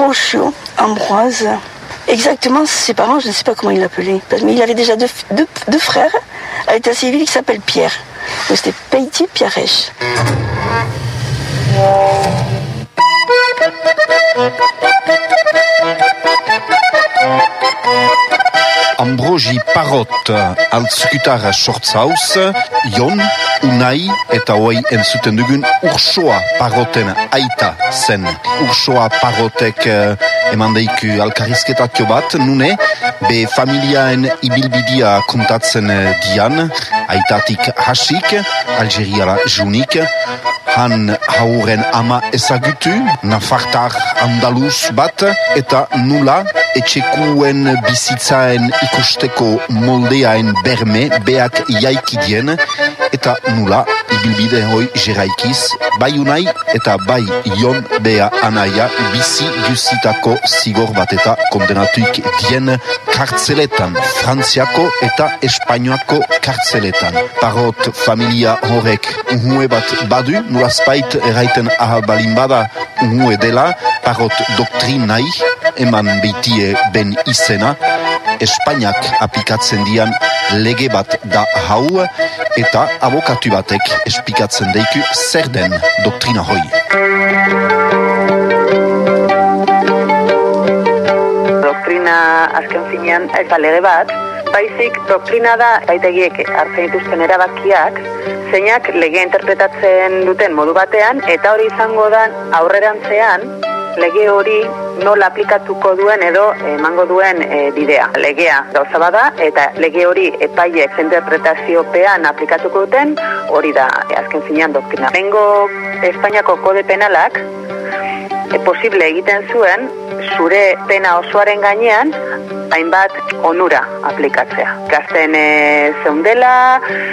Rochio, Ambroise. Exactement, ses parents, je ne sais pas comment il l'appelait. Mais il avait déjà deux, frères à l'état civil qui s'appellent Pierre. C'était Peiti Pierrech. Ambrosi Parot altzukutara sortzauz, Jon, Unai eta hoi entzuten dugun Ursoa Paroten aita zen. Ursoa Parotek uh, eman deiku alkarrizketatio bat, nune, be familiaen ibilbidia kontatzen uh, dian, aitatik hasik, Algeriala junik, han hauren ama ezagutu, nafartar andaluz bat, eta nula etxekuen bizitzaen ikusteko moldeaen berme beak jaikidien, eta nula ibilbide hoi jeraikiz, bai unai eta bai jon bea anaia bizi guzitako zigor bat eta kondenatuik dien kartzeletan, frantziako eta espainoako kartzeletan. Parot familia horrek unhue bat badu, nula spait erraiten ahabalin bada unhue dela, parot doktrinai, eman beitie ben izena, Espainiak aplikatzen dian lege bat da hau eta abokatu batek espikatzen deiku zer den doktrina hoi. Doktrina azken finean eta lege bat, baizik doktrina da baitegiek hartzen dituzten erabakiak, zeinak lege interpretatzen duten modu batean, eta hori izango da aurrerantzean lege hori nola aplikatuko duen edo emango duen e, bidea. Legea gauza bada eta lege hori epaiek interpretaziopean aplikatuko duten hori da e, azken zinean doktrina. Bengo Espainiako kode penalak e, posible egiten zuen zure pena osoaren gainean hainbat onura aplikatzea. Gazten e, zeundela,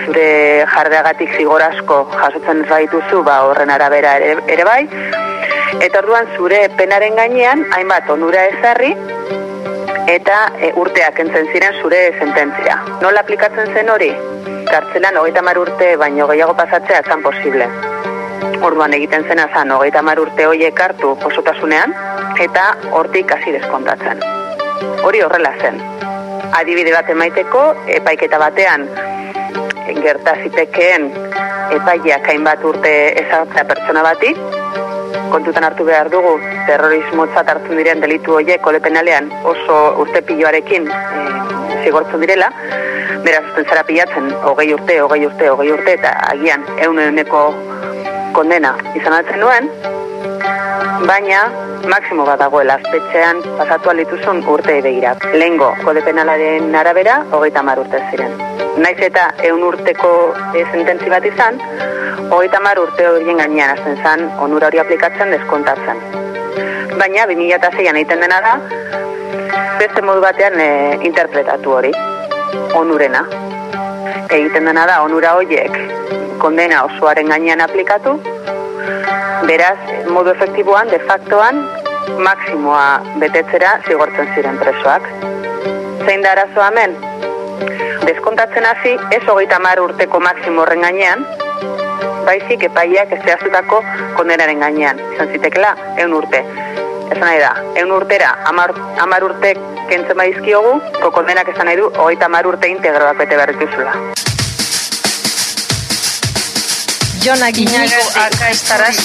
zure jardeagatik zigorazko jasotzen zaituzu ba horren arabera ere, ere bai, eta orduan zure penaren gainean hainbat onura ezarri eta e, urteak entzen ziren zure sententzia. Nola aplikatzen zen hori? Kartzelan hogeita mar urte baino gehiago pasatzea zan posible. Orduan egiten zena zan hogeita mar urte hoiek hartu osotasunean eta hortik hasi deskontatzen. Hori horrela zen. Adibide bat emaiteko, epaiketa batean gerta zitekeen epaileak hainbat urte ezartzea pertsona bati, kontutan hartu behar dugu terrorismotzat hartzen diren delitu horiek kode penalean oso urte piloarekin e, zigortzen direla, beraz uzten zara pilatzen hogei urte, hogei urte, hogei urte, eta agian eun euneko kondena izan altzen nuen, baina maksimo bat dagoela azpetxean pasatu alituzun urte begira. Lengo kode penalaren arabera, hogeita mar urte ziren. Naiz eta eun urteko e, sententzi bat izan, hogeita mar urte horien gainean azten zan, onura hori aplikatzen deskontatzen. Baina, 2006an egiten dena da, beste modu batean e, interpretatu hori, onurena. Egiten dena da, onura horiek kondena osoaren gainean aplikatu, beraz, modu efektiboan, de factoan, maksimoa betetzera zigortzen ziren presoak. Zein da arazoa hemen? Deskontatzen hasi ez hogeita mar urteko maksimo horren gainean, baizik epaiak ez zehazutako kondenaren gainean. Izan zitekela, eun urte. Ez nahi da, eun urtera, amar, amar urte kentzen baizkiogu, kondenak esan nahi du, hogeita mar urte integroak bete behar dituzula. Jon Aguinaga acá estarás.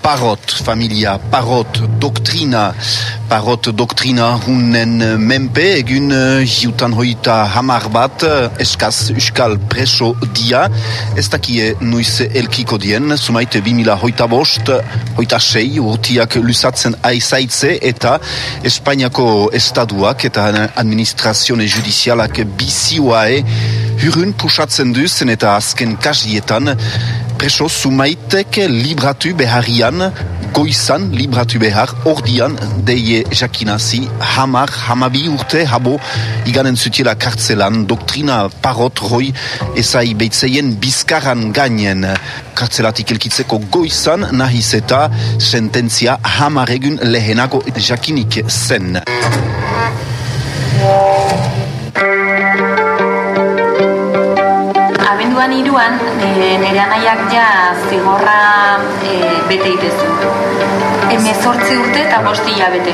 Parot, familia, parot, doktrina, parot, doktrina hunen menpe, egun jiutan hoita hamar bat, eskaz uskal preso dia, ez dakie nuiz elkiko dien, sumaite bimila hoita bost, hoita sei, urtiak lusatzen aizaitze, eta Espainiako estaduak eta administrazione judizialak bizioae hurun pusatzen duzen eta azken kasietan preso sumaitek libratu beharrian goizan libratu behar, ordian deie jakinazi, hamar, hamabi urte, habo, iganen zutiela kartzelan, doktrina parot roi, ezai beitzeien bizkaran gainen kartzelatik elkitzeko goizan, nahiz eta sententzia hamaregun lehenago jakinik zen. Abenduan iruan, e, nire anaiak ja zigorra e, bete itezu. Hemezortzi urte eta bostila bete.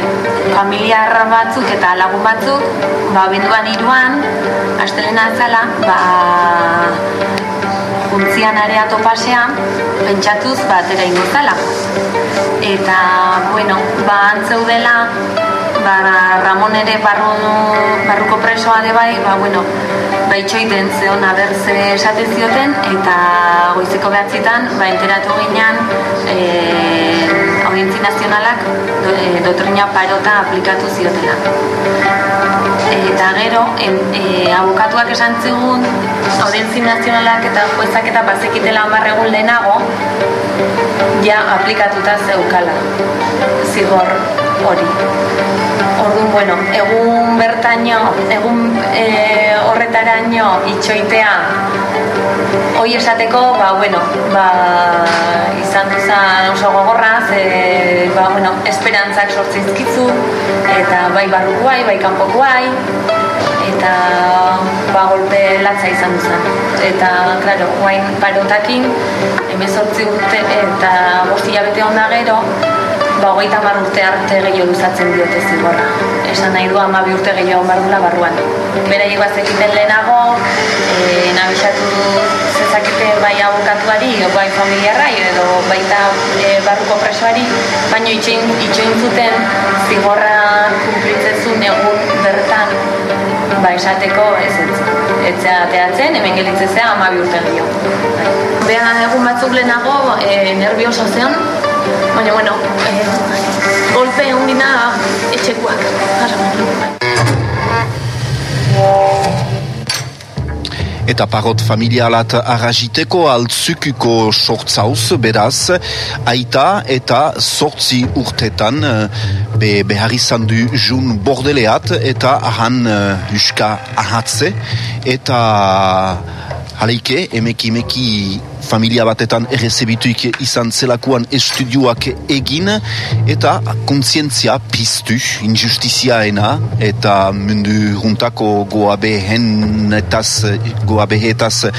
Familiar batzuk eta lagun batzuk, ba, abenduan iruan, astelena zala, ba, juntzian area topasean, pentsatuz batera ingo zala. Eta, bueno, ba, antzeudela, ba, Ramon ere barru, barruko presoa de bai, ba, bueno, ba, itxoiten zeon abertze esate zioten, eta goizeko behatzitan, ba, enteratu ginean, e, audientzi nazionalak do, e, dotrina parota aplikatu ziotela. Eta gero, en, e, abokatuak esan zigun, audientzi nazionalak eta juezak eta bazekitela amarregun lehenago, ja aplikatuta zeukala zigor hori. Orduan, bueno, egun bertaino, egun e, horretaraino itxoitea hoi esateko, ba, bueno, ba, izan duzan oso gogorra, ze, ba, bueno, esperantzak sortzizkizu, eta bai barrukuai, bai kanpokuai, eta ba, golpe latza izan duzan. Eta, klaro, guain parotakin, emezortzi urte eta bostia bete onda gero, ba, hogeita hamar urte arte gehiago luzatzen diote zigorra. Esan nahi du amabi urte gehiago bardula barruan. Bera bazekiten lehenago, e, nabixatu zezakete bai abokatuari, bai familiarrai, edo baita e, barruko presoari, baino itxoin, itxoin zuten zigorra kumplitzezun egun bertan ba esateko ez etzea teatzen, hemen gelitzezea amabi urte gehiago. Behan egun batzuk lehenago, e, nervioso zeon, baina, bueno, eh, golpe undina etxekuak. Eta parot familialat arrajiteko altzukuko sortzauz, beraz, aita eta sortzi urtetan be, behar izan du jun bordeleat eta ahan uh, uska ahatze eta Haleike, emeki emeki familia batetan errezebituik izan zelakuan estudioak egin eta kontzientzia piztu, injustiziaena eta mundu juntako goabehenetaz, goabehetaz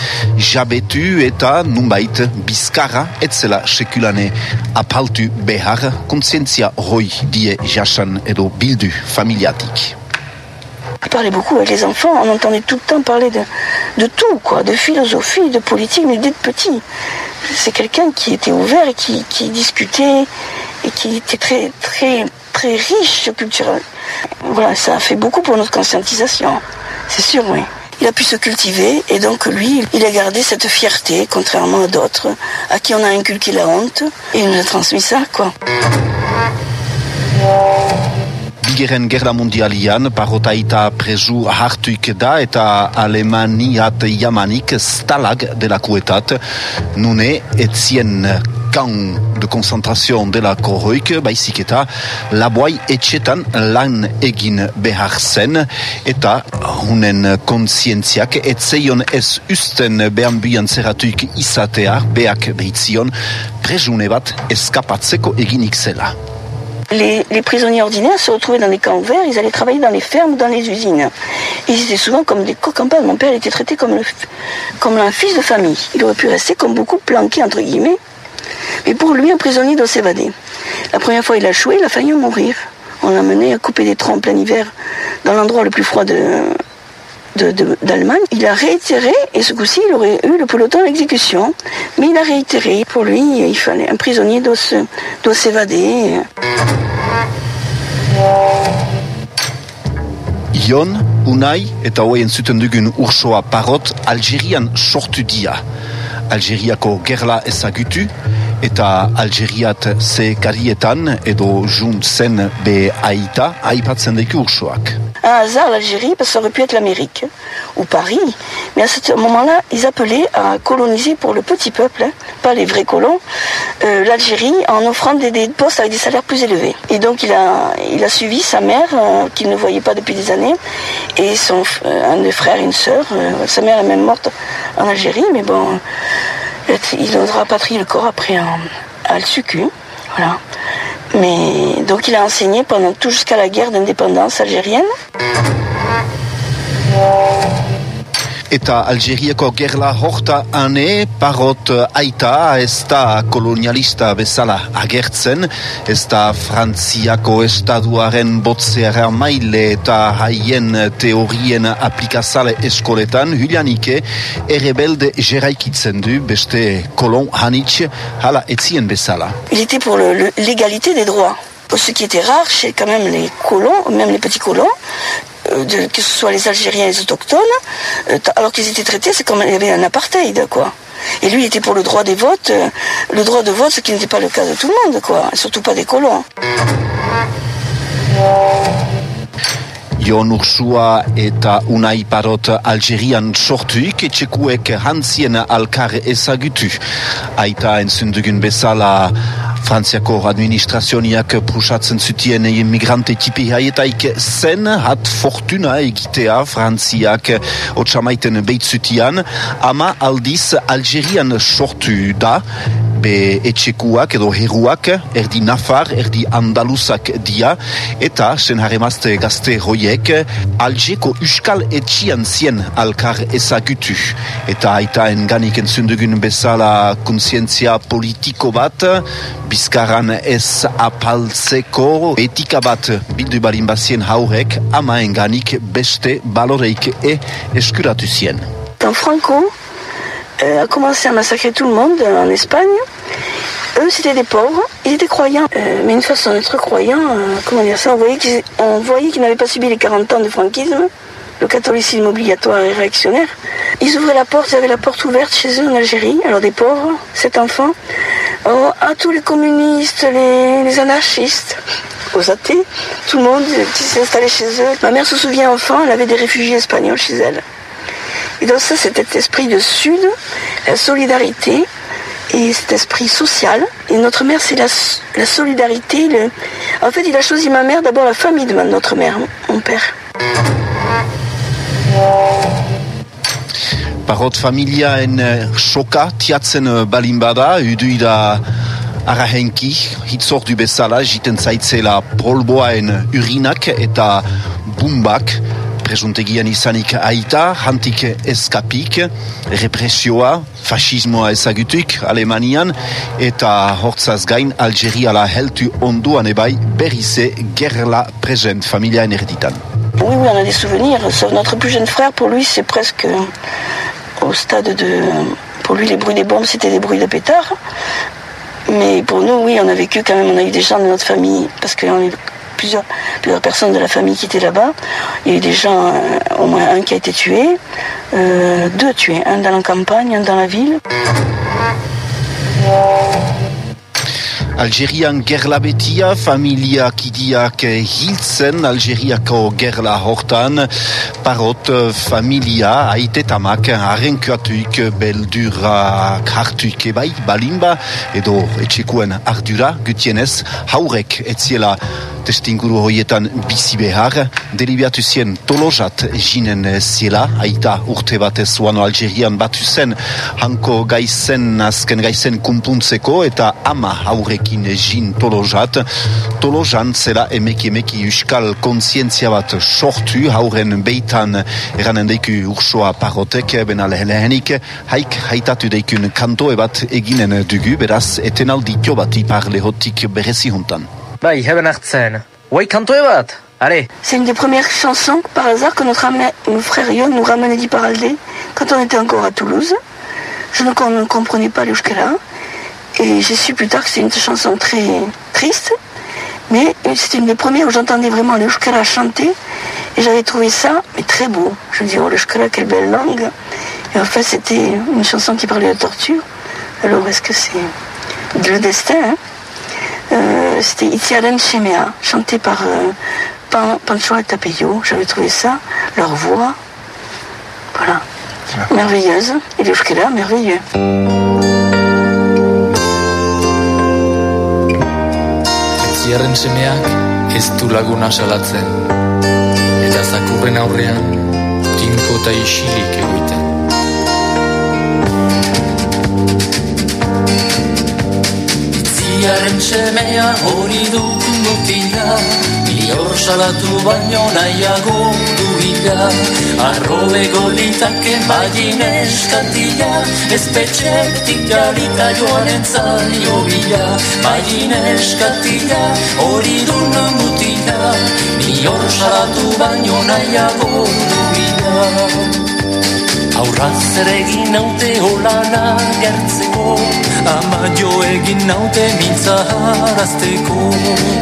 jabetu eta nunbait bizkarra etzela sekulane apaltu behar kontzientzia hoi die jasan edo bildu familiatik. Je parlais beaucoup avec les enfants, on entendait tout le temps parler de, de tout, quoi, de philosophie, de politique, mais d'être petit. C'est quelqu'un qui était ouvert et qui, qui, discutait et qui était très, très, très riche culturel. Voilà, ça a fait beaucoup pour notre conscientisation, c'est sûr, oui. Il a pu se cultiver et donc lui, il a gardé cette fierté, contrairement à d'autres, à qui on a inculqué la honte, et il nous a transmis ça, quoi. Bigeren gerra mundialian, parotaita prezu hartuik da eta alemaniat jamanik stalag delakuetat, nune etzien kan de konzentrazioan dela korroik, baizik eta laboai etxetan lan egin behar zen, eta hunen kontzientziak etzeion ez usten behan bian zeratuik izatea, beak behitzion, prezune bat eskapatzeko eginik zela. Les, prisonniers ordinaires se retrouvaient dans des camps verts, ils allaient travailler dans les fermes ou dans les usines. Ils étaient souvent comme des coqs Mon père était traité comme, comme un fils de famille. Il aurait pu rester comme beaucoup planqué, entre guillemets. Mais pour lui, un prisonnier doit s'évader. La première fois, il a choué, il a failli mourir. On l'a mené à couper des troncs en plein hiver dans l'endroit le plus froid de, d'Allemagne. Il a réitéré, et ce coup-ci, il aurait eu le peloton d'exécution. Mais il a réitéré. Pour lui, il fallait un prisonnier doit, s'évader. Ion, Unai eta hoien zuten dugun ursoa parot Algerian sortu dia. Algeriako gerla ezagutu eta Algeriat ze karietan edo junt zen be aita aipatzen deki ursoak. un hasard l'Algérie, parce ça aurait pu être l'Amérique ou Paris. Mais à ce moment-là, ils appelaient à coloniser pour le petit peuple, hein, pas les vrais colons, euh, l'Algérie en offrant des, postes avec des salaires plus élevés. Et donc il a, il a suivi sa mère, euh, qu'il ne voyait pas depuis des années, et son, euh, un des frères et une sœur. Euh, sa mère est même morte en Algérie, mais bon, il aura rapatrié le corps après à, à Al-Suku. Mais donc il a enseigné pendant tout jusqu'à la guerre d'indépendance algérienne. Eta Algeriako gerla horta ane, parot aita ez da kolonialista bezala agertzen, ez da Frantziako estaduaren botzeara maile eta haien teorien aplikazale eskoletan, Julianike errebelde jeraikitzen du beste kolon hanitz hala etzien bezala. Il était pour l'égalité des droits. Ce qui était rare chez quand même les colons, même les petits colons, de, que ce soit les Algériens et les autochtones, euh, alors qu'ils étaient traités, c'est comme il y avait un apartheid, quoi. Et lui, il était pour le droit des votes, euh, le droit de vote, ce qui n'était pas le cas de tout le monde, quoi. Surtout pas des colons. Jon Ursua eta Unai Parot Algerian sortuik etxekuek hantzien alkar ezagutu. Aita entzundugun bezala Frantziako administrazioniak prusatzen zutien emigrante tipi haietaik zen, hat fortuna egitea Frantziak otsamaiten beitzutian, ama aldiz Algerian sortu da, be etxekuak edo heruak, erdi nafar, erdi andaluzak dia, eta sen haremazte gazte hoiek, Algeko uskal etxian zien alkar ezagutu. Eta aitaen ganik entzundugun bezala konsientzia politiko bat, bizkaran ez apaltzeko etika bat bildu balin bazien haurek amaen ganik beste baloreik e eskuratu zien. Quand Franco euh, a commencé à massacrer tout le monde en Espagne, eux c'était des pauvres, ils étaient croyants, euh, mais une façon d'être croyant, euh, comment dire ça, on voyait qu'ils qu n'avaient pas subi les 40 ans de franquisme, le catholicisme obligatoire et réactionnaire. Ils ouvraient la porte, ils avaient la porte ouverte chez eux en Algérie, alors des pauvres, sept enfants, oh, à tous les communistes, les, les, anarchistes, aux athées, tout le monde qui s'est installé chez eux. Ma mère se souvient enfant, elle avait des réfugiés espagnols chez elle. Et donc ça, c'était cet esprit de Sud, la solidarité et cet esprit social. Et notre mère, c'est la, solidarité. En fait, il a choisi ma mère, d'abord la famille de notre mère, mon père. Parot familiaen soka tiatzen balin bada, uduida arahenki, hitzordu bezala, jiten zaitzela polboaen urinak eta bumbak, presuntegian izanik aita, hantik eskapik, represioa, fascismoa ezagutuk Alemanian, eta hortzaz gain Algeriala heltu onduan ebai berrize gerla present familiaen erditan. Oui, oui, on a des souvenirs. Notre plus jeune frère, pour lui, c'est presque au stade de... Pour lui, les bruits des bombes, c'était des bruits de pétards. Mais pour nous, oui, on a vécu quand même, on a eu des gens de notre famille, parce qu'on est plusieurs, personnes de la famille qui étaient là-bas. Il y a eu des gens, euh, au moins un qui a été tué, euh, deux tués, un dans la campagne, un dans la ville. Algerian gerla betia, familia kidiak hiltzen, Algeriako gerla hortan, parot familia aitetamak arrenkuatuik beldura hartuik ebai, balimba, edo etxekuen ardura, gutienez, haurek etziela testinguru hoietan bizi behar, delibiatu zien tolojat jinen ziela, aita urte batez zuano Algerian batu zen, hanko gaizen, azken gaizen kumpuntzeko, eta ama haurekin jin tolojat. Tolojan zela emeki emeki euskal konsientzia bat sortu, hauren beitan eranen deiku ursoa parotek, bena lehenik, haik haitatu deikun kantoe bat eginen dugu, beraz, etenaldi bat ipar lehotik berezi huntan. Bai, heben hartzen. Oi, kantoe bat Allez. C'est une des premières chansons, par hasard, que notre, notre frère Yon nous ramenait d'Iparaldé quand on était encore à Toulouse. Je ne comprenais pas l'euskara. Et j'ai su plus tard que c'est une chanson très triste. Mais c'était une des premières où j'entendais vraiment l'euskara chanter. Et j'avais trouvé ça mais très beau. Je me dis, oh l'euskara, quelle belle langue. Et en fait, c'était une chanson qui parlait de torture. Alors, est-ce que c'est le destin hein? Euh, C'était Itiaren Shemea, chanté par euh, Pan, Pancho et Tapillo, j'avais trouvé ça, leur voix, voilà, merveilleuse. Et le frère merveilleux. Ziarren semeak ez du laguna salatzen. Eta zakurren aurrean tinko eta isilik egoiten Ziarren semea hori duk mutila. Ior salatu baino nahiago du bila Arrobe golitake magin eskatila Ez petxetik galita joan entzaio bila Magin eskatila hori dun mutila Ior salatu baino nahiago du bila Aurraz ere egin naute holana gertzeko. Ama jo egin naute mintza harazteko.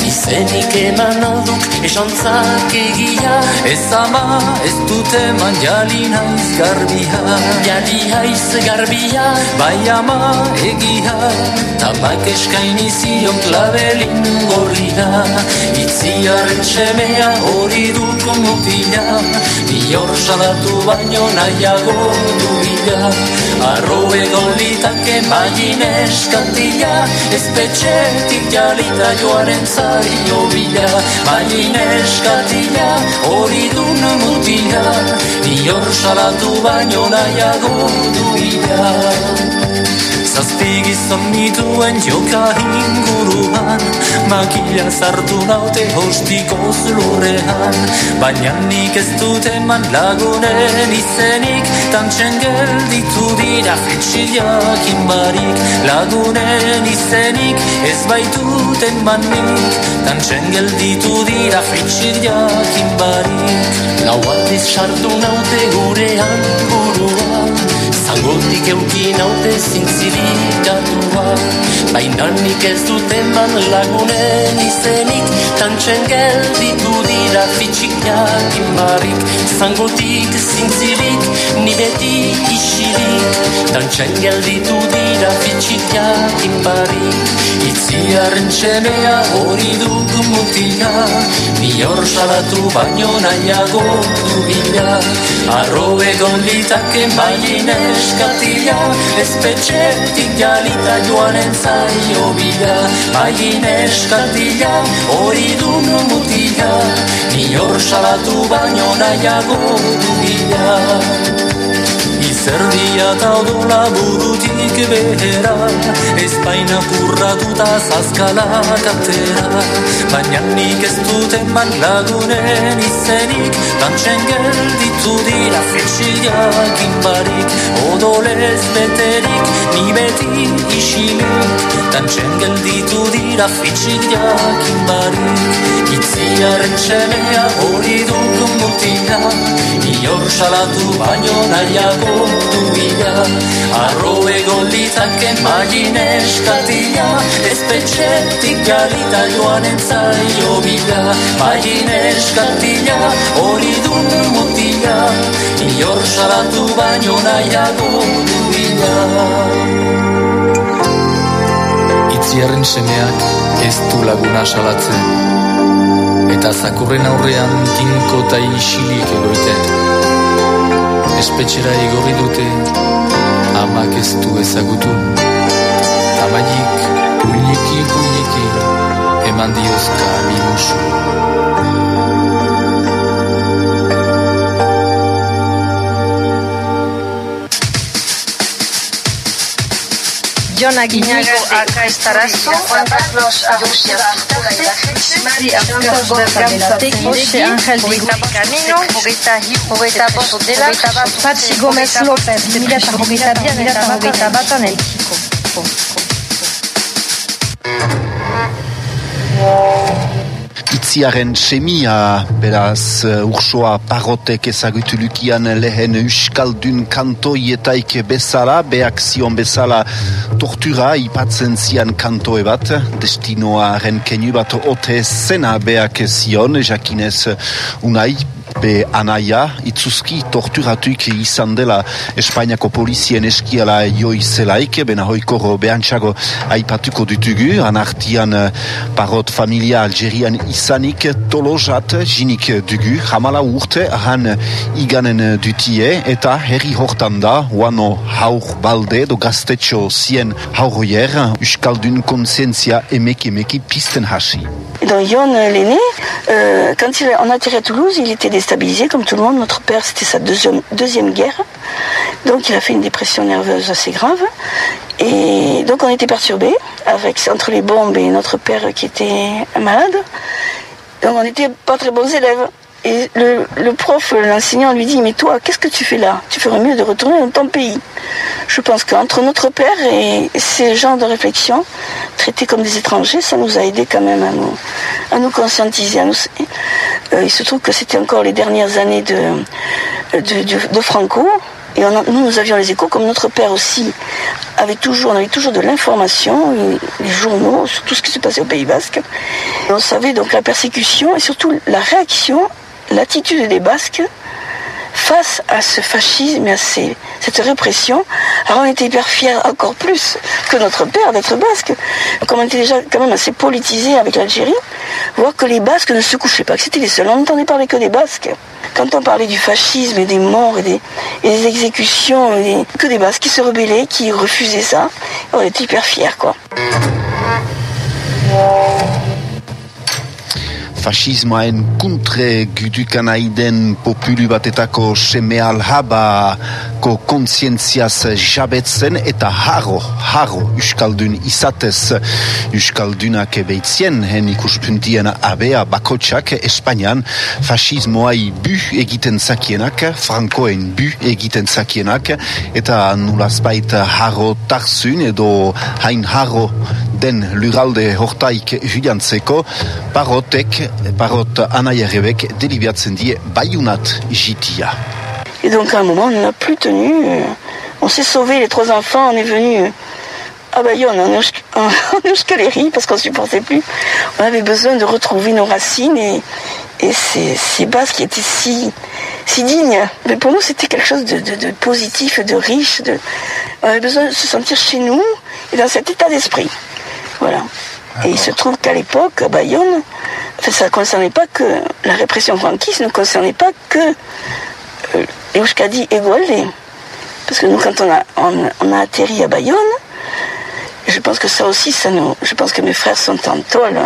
Izenik eman alduk esantzak egia. Ez ama ez dute eman jali naiz garbia. Jali haiz garbia bai ama egia. Tamak eskaini zion klabelin gorria. Itziaren semea hori duko mutila Bior salatu baino nahiago duila Arroe golitake magin eskatila Ez petxetik jalita joaren zaio bila. Magin eskatila hori dun mutila Bior salatu baino nahiago duila Zazpigizon nituen joka inguruan Makila sartu naute hostikoz lurrean Baina nik ez dut eman lagunen izenik Tantxen gelditu dira fetxilak inbarik Lagunen izenik ez baitut eman nik Tantxen gelditu dira fetxilak inbarik Lau aldiz sartu naute gurean buruan Zangotik eukin haute zintzirikatua Baina nik ez dut eman lagunen izenik Tantxen gelditu dira fitxikak inbarik Zangotik zintzirik ni beti isirik Tantxen gelditu dira fitxikak inbarik Itziaren txemea hori duk mutila Ni hor salatu baino nahiago dubila Arrobe gonditake maien eskatila Ez petxetik jalita joanen zaio bila. Maien eskatila hori dun mutila Ni hor salatu baino nahiago dubila Izerdia eta odola burutik behera Ez baina kurratuta zazkalak atera. Baina nik ez dut eman lagunen izenik Tantxen gelditu dira fetxilak inbarik Odolez beterik ni beti isilik. Tantxen gelditu dira fetxilak inbarik Itziaren txemea hori duk mutila Ior salatu baino nahiago duila Arroe golditake magin eskatila Ez petxetik galita joan entzaio bila. Magin eskatila hori dun mutila Ior salatu baino nahiago duila Itziarren semeak ez du laguna salatzen Eta zakurren aurrean tinko eta isilik egoiten Espetxera igorri dute Amak ez du ezagutu. Tamaiik puiniki puiniki Eman diozka minusu Jon Aguinaga aka estarazo, Juan Carlos Arrucia Mari Arcos Bergamzategi, Jose Angel Diego Camino, hogeita hi, hogeita bost dela, Patxi Gomez López, mila eta hogeita bian eta hogeita batan elkiko. Itziaren semia, beraz, uh, ursoa parotek ezagutu lukian lehen euskaldun kantoietaik bezala, beak zion bezala tortura ipatzen zian kantoe bat, destinoaren kenu bat ote zena beak zion, jakinez unai, be anaia, itzuzki torturatuik izan dela Espainiako polizien eskiala joi zelaik, bena hoikoro behantxago aipatuko dutugu, anartian eh, parot familia Algerian izanik tolozat jinik dugu, jamala urte han iganen dutie, eta herri hortan da, wano haur balde, do gaztetxo zien haurroier, uskaldun konsientzia emek emeki pisten hasi. Dans Yon l'aîné, euh, quand il, on a tiré à Toulouse, il était comme tout le monde. Notre père, c'était sa deuxième, deuxième guerre. Donc il a fait une dépression nerveuse assez grave. Et donc on était perturbés avec, entre les bombes et notre père qui était malade. Donc on n'était pas très bons élèves. Et le, prof, l'enseignant lui dit, mais toi, qu'est-ce que tu fais là? Tu ferais mieux de retourner dans ton pays. Je pense qu'entre notre père et ces genres de réflexion, traités comme des étrangers, ça nous a aidé quand même à nous, conscientiser. Euh, il se trouve que c'était encore les dernières années de, de Franco. Et nous, nous avions les échos, comme notre père aussi avait toujours, on avait toujours de l'information, les, les, journaux, sur tout ce qui se passait au Pays Basque. Et on savait donc la persécution et surtout la réaction, l'attitude des Basques face à ce fascisme et à cette répression. Alors on était hyper fiers encore plus que notre père d'être basque. Comme on était déjà quand même assez politisé avec l'Algérie, voir que les Basques ne se couchaient pas, que c'était les seuls. On n'entendait parler que des Basques. Quand on parlait du fascisme et des morts et des, exécutions, que des Basques qui se rebellaient, qui refusaient ça, on était hyper fiers quoi. Fascismoen kuntre gudukan aiden populu batetako seme alhaba ko kontzientziaz jabetzen eta harro, harro Euskaldun izatez. Euskaldunak ebeitzien hen ikuspuntien abea bakotsak Espainian fascismoai bu egiten zakienak, Frankoen bu egiten zakienak eta nulazbait harro tarzun edo hain harro den luralde hortaik juliantzeko parotek parot anaia rebek delibiatzen die baiunat jitia. Et donc à un moment, on n'a plus tenu. euh, On s'est sauvés, les trois enfants, on est venus à Bayonne, en, en, en parce qu'on supportait plus. On avait besoin de retrouver nos racines et, ces, bases qui étaient si, si dignes. Mais pour nous, c'était quelque chose de, positif, de riche. On avait besoin de se sentir chez nous et dans cet état d'esprit. Voilà. Et il se trouve qu'à l'époque, à Bayonne, ça concernait pas que la répression franquiste, ne concernait pas que euh, Euskadi et Goldé. Parce que nous, quand on a, atterri à Bayonne, je pense que ça aussi, je pense que mes frères sont en tôle.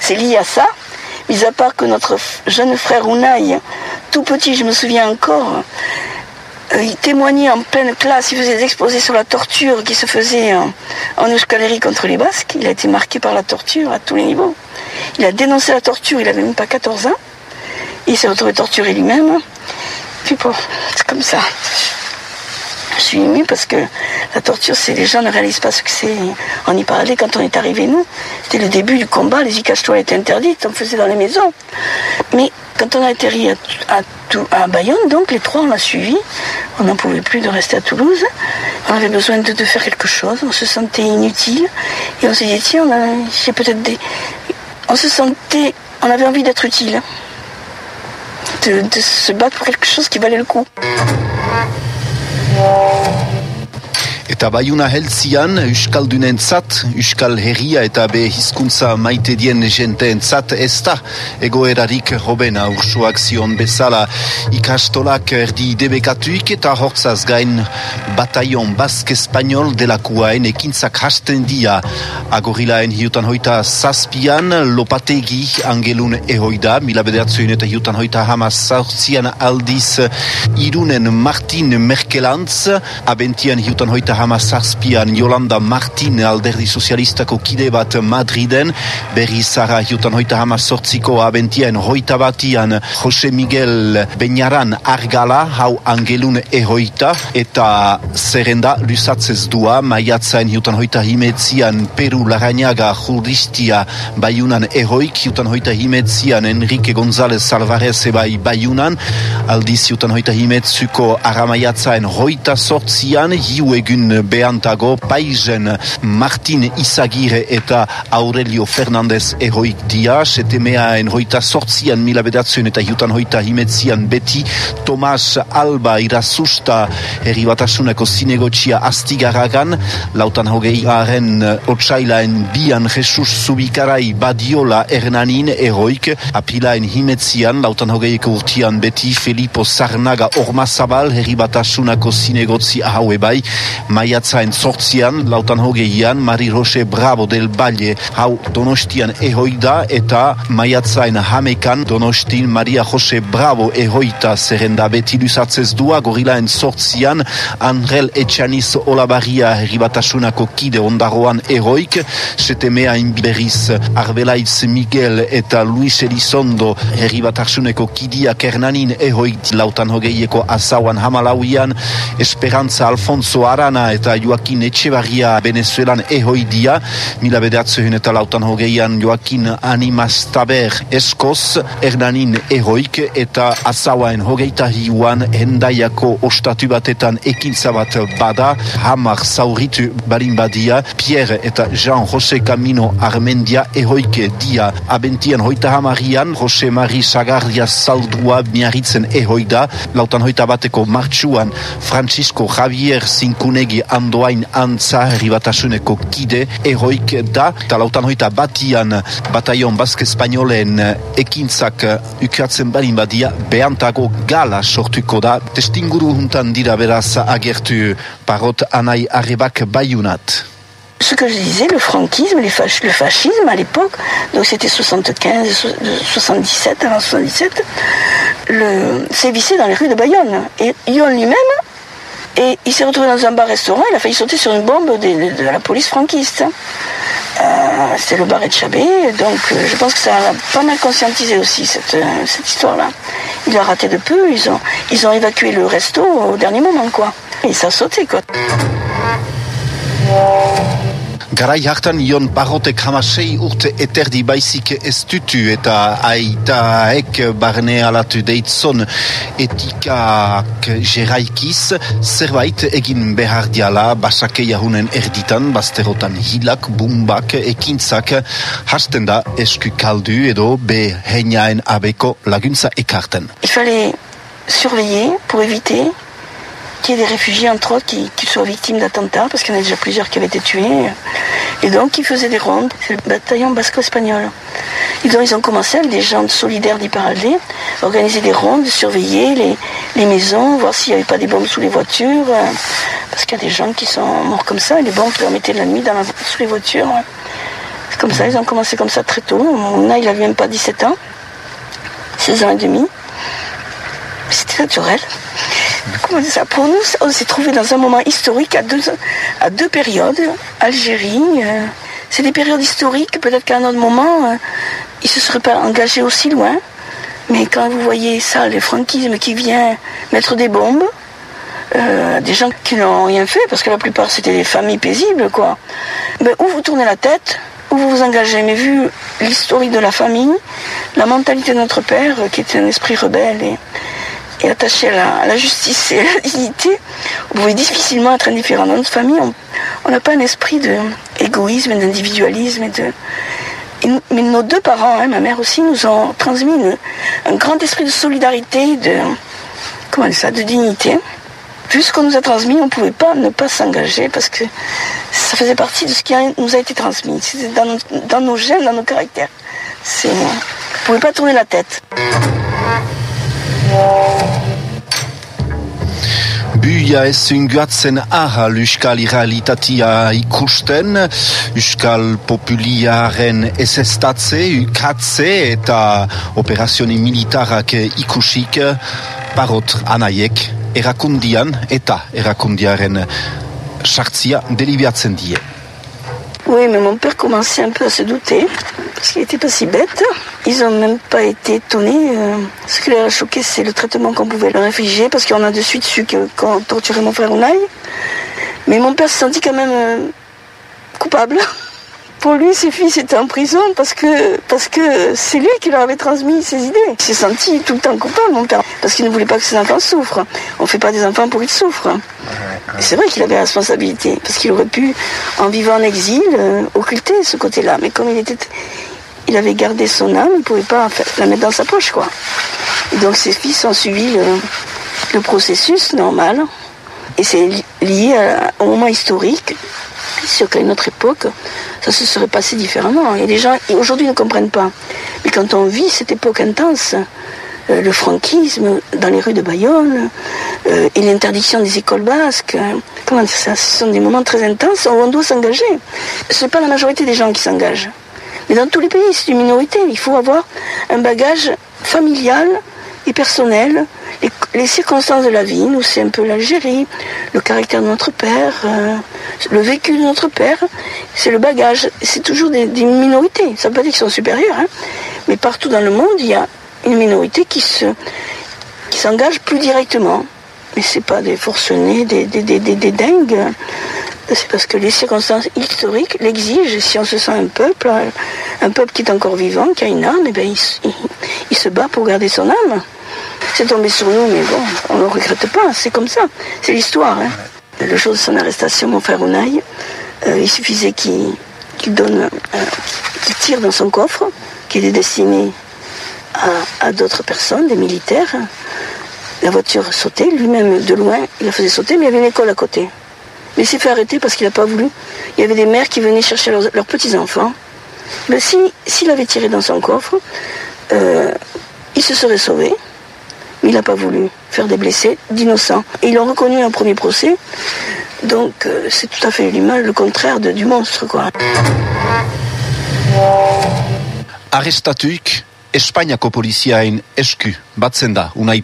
C'est lié à ça. Mis à part que notre jeune frère Unai, tout petit, je me souviens encore, il témoignait en pleine classe, il faisait des exposés sur la torture qui se faisait en, en Euskalerie contre les Basques. Il a été marqué par la torture à tous les niveaux. Il a dénoncé la torture, il avait même pas 14 ans. Il s'est retrouvé torturé lui-même. Puis bon, c'est comme ça. Je suis émue parce que la torture, c'est les gens ne réalisent pas ce que c'est. On y parlait quand on est arrivé nous. C'était le début du combat. Les cache-toi étaient interdites. On faisait dans les maisons. Mais quand on a atterri à, à, Bayonne, donc les trois, on l'a suivi. On n'en pouvait plus de rester à Toulouse. On avait besoin de, faire quelque chose. On se sentait inutile. Et on s'est dit, tiens, j'ai peut-être des. On se sentait. On avait envie d'être utile. De se battre pour quelque chose qui valait le coup. Whoa. Eta baiuna heltzian, Euskaldunentzat, Euskal Herria eta be hizkuntza maite dien jenteentzat ez da egoerarik robena ursuak zion bezala. Ikastolak erdi debekatuik eta hortzaz gain bataion bask espanol delakuaen ekintzak hasten dia. Agorilaen hiutan hoita zazpian lopategi angelun ehoida mila bederatzioen eta hiutan hoita hamaz zaurtzian aldiz irunen Martin Merkelantz abentian hiutan hoita hamazazpian Yolanda Martin alderdi sozialistako kide bat Madriden. Berri zara hiutan hoita hamazortziko abentian hoita batian Jose Miguel Beñaran argala hau angelun ehoita. Eta zerrenda lusatzez dua maiatzaen hiutan hoita himetzian Peru Larañaga juristia baiunan ehoik. Hiutan hoita himetzian Enrique González Alvarez ebai baiunan aldiz hiutan hoita himetzuko aramaiatzaen hoita sortzian hiu egun baino behantago, paizen Martin Izagire eta Aurelio Fernandez ehoik dia, setemeaen hoita sortzian mila bedatzen eta jutan hoita himetzian beti, Tomas Alba irasusta herri batasuneko zinegotxia astigaragan, lautan hogei garen otsailaen bian Jesus Zubikarai Badiola Hernanin eroik, apilaen himetzian, lautan hogeiko urtian beti Felipo Sarnaga Ormazabal herri batasunako zinegotzi ahaue bai, maiatzaen sortzian, lautan hogeian, Mari Roche Bravo del Balle hau donostian ehoida eta maiatzaen hamekan donostin Maria Jose Bravo ehoita. Zerrenda beti luzatzez dua gorilaen sortzian Andrel Etxaniz Olabarria herri batasunako kide ondaroan eroik, setemea inberiz Arbelaitz Miguel eta Luis Elizondo herri batasuneko kidiak ernanin ehoik lautan hogeieko azauan hamalauian Esperantza Alfonso Arana eta Joaquin Etxebarria Venezuelan ehoidia mila bedatzehun eta lautan hogeian Joaquin Animas Taber Eskoz ernanin ehoik eta azauaen hogeita hiuan hendaiako ostatu batetan ekintza bat bada hamar zauritu barin badia Pierre eta Jean Jose Camino Armendia ehoike dia. Abentian hoita hamarian Jose Mari Sagardia Zaldua miarritzen ehoida. Lautan hoita bateko martxuan Francisco Javier Zinkunegi Andoain Antza herribatasuneko kide ehoik da eta lautan hoita batian bataion Baske Espainolen ekintzak ukratzen barin badia behantago gala sortuko da testinguru juntan dira beraz agertu parot anai arrebak baiunat. Ce que je disais, le franquisme, les fach le fascisme à l'époque, donc c'était 75, 77, avant 77, le sévissait dans les rues de Bayonne. Et Yon lui-même, et il s'est retrouvé dans un bar-restaurant, il a failli sauter sur une bombe de, la police franquiste. Euh, c'est le bar de Chabé, donc euh, je pense que ça a pas mal conscientisé aussi cette, euh, cette histoire-là. Il a raté de peu, ils ont, ils ont évacué le resto au dernier moment, quoi. Et ça a sauté, quoi. Garai hartan ion barotek hamasei urte eterdi baizik ez dutu eta aitaek barne alatu deitzon etikak jeraikiz zerbait egin behar diala basake jahunen erditan bazterotan hilak, bumbak, ekintzak hasten da esku kaldu edo beheinaen abeko laguntza ekarten. Il surveiller pour éviter qu'il y ait des réfugiés, entre autres, qui, soient victimes d'attentats, parce qu'il y en a déjà plusieurs qui avaient été tués. Et donc, ils faisaient des rondes. C'est le bataillon basco-espagnol. Et donc, ils ont commencé avec des gens solidaires d'Iparaldé, organiser des rondes, surveiller les, les maisons, voir s'il n'y avait pas des bombes sous les voitures. Parce qu'il y a des gens qui sont morts comme ça, et les bombes leur mettaient la nuit dans sous les voitures. C'est comme ça, ils ont commencé comme ça très tôt. Mon il n'avait même pas 17 ans, 16 ans et demi. C'était naturel comment ça Pour nous, on s'est trouvé dans un moment historique à deux, périodes. Algérie, euh, c'est des périodes historiques. Peut-être qu'à un autre moment, euh, ils ne se seraient pas engagés aussi loin. Mais quand vous voyez ça, le franquisme qui vient mettre des bombes, euh, des gens qui n'ont rien fait, parce que la plupart c'était des familles paisibles, quoi. Ben, où vous tournez la tête, où vous vous engagez. Mais vu l'historique de la famille, la mentalité de notre père, qui était un esprit rebelle et attaché à la, justice et à la dignité, vous pouvez difficilement être indifférent. Dans notre famille, on n'a pas un esprit d'égoïsme, d'individualisme. Mais nos deux parents, hein, ma mère aussi, nous ont transmis un grand esprit de solidarité, de, comment ça, de dignité. Vu ce qu'on nous a transmis, on ne pouvait pas ne pas s'engager parce que ça faisait partie de ce qui nous a été transmis. C'était dans, nos, dans nos gènes, dans nos caractères. On ne pouvait pas tourner la tête. Buia ezin gatzen ahal Euskal Irrealitatea ikusten, Euskal Populiaren ezestatze, ukatze eta operazioni militarak ikusik, parot anaiek erakundian eta erakundiaren sartzia delibiatzen die. Oui, mais mon père commençait un peu à se douter, parce qu'il n'était pas si bête. Ils n'ont même pas été étonnés. Euh, ce qui les a choqués, c'est le traitement qu'on pouvait leur infliger, parce qu'on a de suite su qu'on torturait mon frère Ounaï. Mais mon père se sentit quand même euh, coupable. Pour lui, ses fils étaient en prison parce que c'est lui qui leur avait transmis ses idées. Il s'est senti tout le temps coupable, mon père, parce qu'il ne voulait pas que ses enfants souffrent. On ne fait pas des enfants pour qu'ils souffrent. C'est vrai qu'il avait la responsabilité, parce qu'il aurait pu, en vivant en exil, euh, occulter ce côté-là. Mais comme il était, il avait gardé son âme, il ne pouvait pas la mettre dans sa poche, quoi. Et donc ses fils ont suivi le, processus normal. Et c'est lié au moment historique. C'est sûr qu'à une autre époque, ça se serait passé différemment. Et les gens, aujourd'hui, ne comprennent pas. Mais quand on vit cette époque intense, euh, le franquisme dans les rues de Bayonne euh, et l'interdiction des écoles basques, euh, comment dire Ce sont des moments très intenses où on doit s'engager. Ce n'est pas la majorité des gens qui s'engagent. Mais dans tous les pays, c'est une minorité. Il faut avoir un bagage familial et personnel. Les, les circonstances de la vie, nous, c'est un peu l'Algérie, le caractère de notre père, euh, le vécu de notre père, c'est le bagage. C'est toujours des, minorités. Ça ne veut pas dire qu'ils sont supérieurs, hein. mais partout dans le monde, il y a une minorité qui se qui s'engage plus directement. Mais c'est pas des forcenés, des, des, des, des, dingues. C'est parce que les circonstances historiques l'exigent. Si on se sent un peuple, un peuple qui est encore vivant, qui a une âme, et ben il, se- bat pour garder son âme. C'est tombé sur nous, mais bon, on ne le regrette pas. C'est comme ça. C'est l'histoire. hein. Le jour de son arrestation, mon frère Ounaï, euh, il suffisait qu'il qu'il donne, euh, qu'il tire dans son coffre, qui était destiné à, d'autres personnes, des militaires. La voiture sautait, lui-même de loin, il la faisait sauter, mais il y avait une école à côté. Mais il s'est fait arrêter parce qu'il n'a pas voulu. Il y avait des mères qui venaient chercher leurs, leurs petits-enfants. Mais si, s'il avait tiré dans son coffre, euh, il se serait sauvé. Mais il n'a pas voulu faire des blessés, d'innocents. Ils l'ont reconnu en premier procès. Donc euh, c'est tout à fait l'image, le contraire de- du monstre, quoi. Arrestatuik Espainiako poliziain esku batzen da Unai.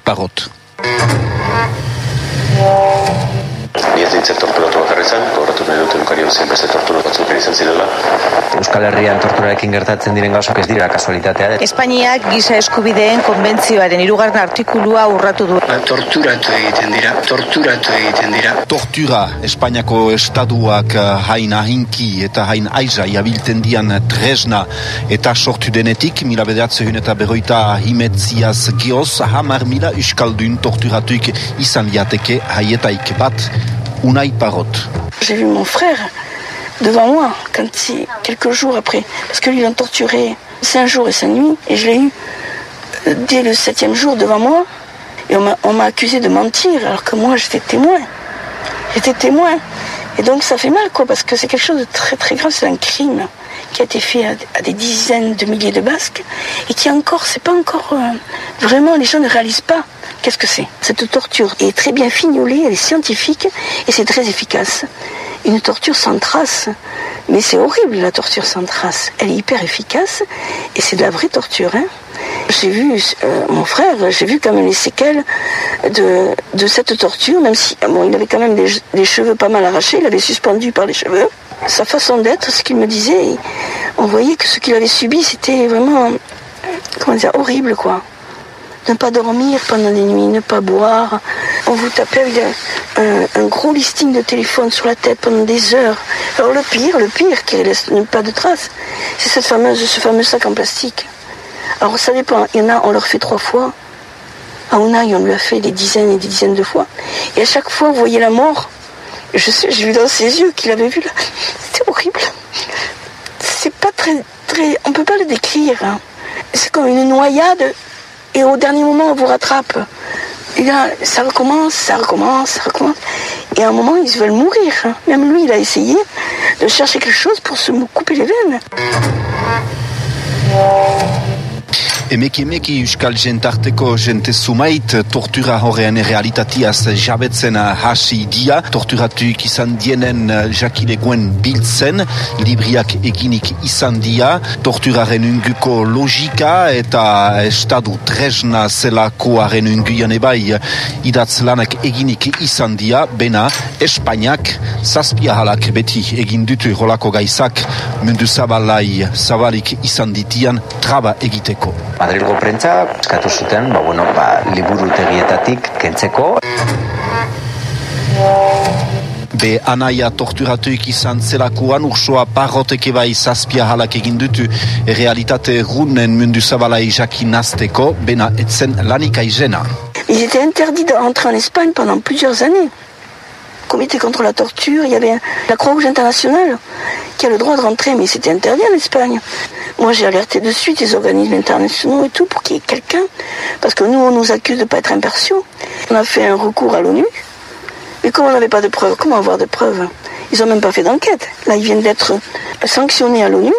Ez nintzen torturatu bakarri zen, gogoratu nahi dut eukarion zen beste tortura batzuk izan zirela. Euskal Herrian torturarekin gertatzen diren gauzak ez dira kasualitatea. Espainiak giza eskubideen konbentzioaren irugarren artikulua urratu du. Ba, torturatu egiten dira, torturatu egiten dira. Tortura Espainiako estatuak eh, hain ahinki eta hain aiza jabilten dian tresna eta sortu denetik, mila bederatzehun eta berroita himetziaz geoz, hamar mila euskaldun torturatuik izan liateke haietaik bat J'ai vu mon frère devant moi, quand il- quelques jours après, parce que lui, l'ont torturé cinq jours et cinq nuits, et je l'ai eu euh, dès le septième jour devant moi, et on m'a accusé de mentir, alors que moi, j'étais témoin. J'étais témoin. Et donc, ça fait mal, quoi, parce que c'est quelque chose de très, très grave, c'est un crime qui a été fait à, des dizaines de milliers de Basques, et qui encore, c'est pas encore, euh, vraiment, les gens ne réalisent pas qu'est-ce que c'est. Cette torture est très bien fignolée, elle est scientifique, et c'est très efficace. Une torture sans trace, mais c'est horrible la torture sans trace. Elle est hyper efficace, et c'est de la vraie torture. Hein. J'ai vu euh, mon frère, j'ai vu quand même les séquelles de, cette torture, même si bon, il avait quand même des cheveux pas mal arrachés, il avait suspendu par les cheveux. Sa façon d'être, ce qu'il me disait, on voyait que ce qu'il avait subi, c'était vraiment, horrible, quoi. Ne pas dormir pendant des nuits, ne pas boire. On vous tapait avec un, gros listing de téléphone sur la tête pendant des heures. Alors le pire, le pire, qui laisse pas de traces, c'est ce fameux sac en plastique. Alors ça dépend. Il y en a, on leur fait trois fois. À Unai, on lui a fait des dizaines et des dizaines de fois. Et à chaque fois, vous voyez la mort. Je j'ai vu dans ses yeux qu'il avait vu là. C'était horrible. C'est pas très, très, on peut pas le décrire. hein. C'est comme une noyade et au dernier moment, on vous rattrape. Et là, ça recommence, ça recommence, ça recommence. Et à un moment, ils veulent mourir. hein. Même lui, il a essayé de chercher quelque chose pour se couper les veines. Emeki emeki Euskal jentarteko jente zumait tortura horrean realitateaz jabetzen hasi dia. Torturatuik izan dienen jakileguen biltzen, libriak eginik izan dia. Torturaren unguko logika eta estadu tresna zelakoaren unguian ebai idatz lanak eginik izan dia. Bena, Espainiak zazpia halak beti egin dutu rolako gaizak mundu zabalai zabalik izan ditian traba egiteko. Madrilgo prentza eskatu zuten, ba, bueno, ba, liburutegietatik kentzeko. Be anaia torturatuik izan zelakuan ursoa parroteke bai zazpia halak egin dutu realitate runen mundu zabalai jakinazteko bena etzen lanik aizena. Ils étaient interdits d'entrer en Espagne pendant plusieurs années. Comité contre la torture, il y avait la Croix-Rouge internationale qui a le droit de rentrer, mais c'était interdit en Espagne. Moi, j'ai alerté de suite les organismes internationaux et tout pour qu'il y ait quelqu'un, parce que nous, on nous accuse de ne pas être impartiaux. On a fait un recours à l'ONU, mais comme on n'avait pas de preuves, comment avoir de preuves? Ils n'ont même pas fait d'enquête. Là, ils viennent d'être sanctionnés à l'ONU.